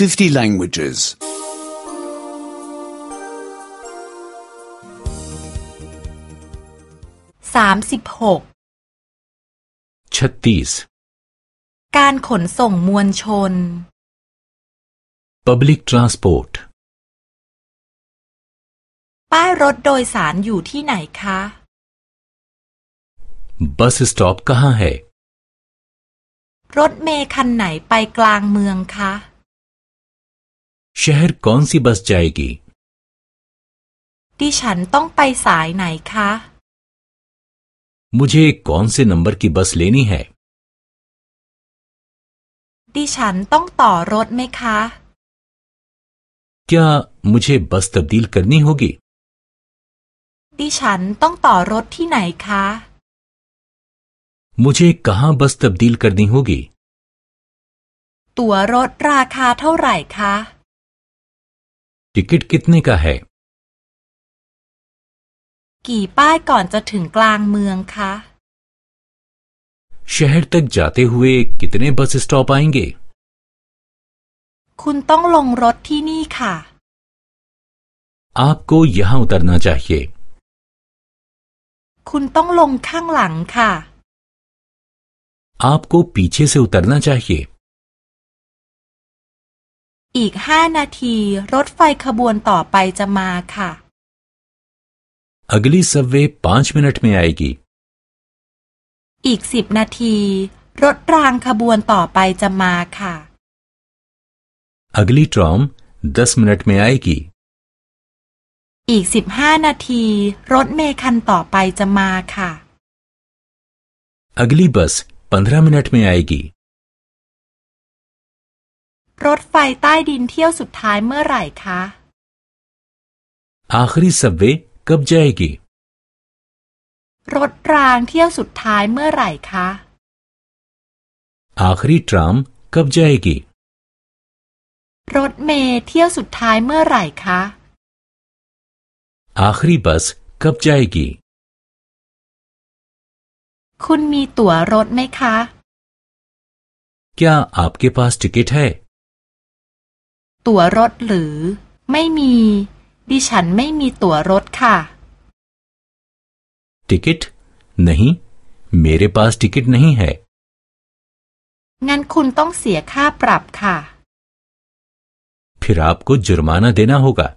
50 languages. 36 36การขนส่งมวลชน Public Transport ป้ายรถโดยสารอยู่ที่ไหนคะ Bus stop ค a h a n hai รถเมล์คันไหนไปกลางเมืองคะ शहर कौन सी बस जाएगी ดิฉันต้องไปสายไหนคะ मुझे कौन से नंबर की बस लेनी है ดิฉันต้องต่อรถไหมคะ क्या मुझे बस तब्दील करनी होगी ดิฉันต้องต่อรถที่ไหนคะ मुझे कहाँ बस तब्दील करनी होगी ตั๋วรถราคาเท่าไหร่คะ टिकट कितने का है กี่ป้ายก่อนจะถึงกลางเมืองคะ शहर तक जाते हुए कितने बस स्टॉप आएंगे คุณต้องลงรถที่นี่ค่ะ आपको यहाँ उतरना चाहिए คุณต้องลงข้างหลังค่ะ आपको पीछे से उतरना चाहिए อีกห้านาทีรถไฟขบวนต่อไปจะมาค่ะ अगली सबवे पांच मिनट में आएगी อีกสิบนาที รถรางขบวนต่อไปจะมาค่ะ अगली ट्रॉम दस मिनट में आएगी อีกสิบห้านาที รถเมล์คันต่อไปจะมาค่ะ अगली बस पंद्रह मिनट में आएगी รถไฟใต้ดินเที่ยวสุดท้ายเมื่อไหร่คะ आखिरी सबवे कब जाएगी รถรางเที่ยวสุดท้ายเมื่อไหร่คะ आखिरी ट्राम कब जाएगी รถเมล์เที่ยวสุดท้ายเมื่อไหร่คะ आखिरी बस कब जाएगी คุณมีตั๋วรถไหมคะ क्या आपके पास टिकट है ตั๋วรถหรือ ไม่มี ดิฉันไม่มีตั๋วรถค่ะ टिकट नहीं मेरे पास टिकट नहीं है งั้นคุณต้องเสียค่าปรับค่ะ फिर आपको जुर्माना देना होगा